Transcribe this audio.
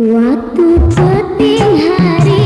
Waktu peting hari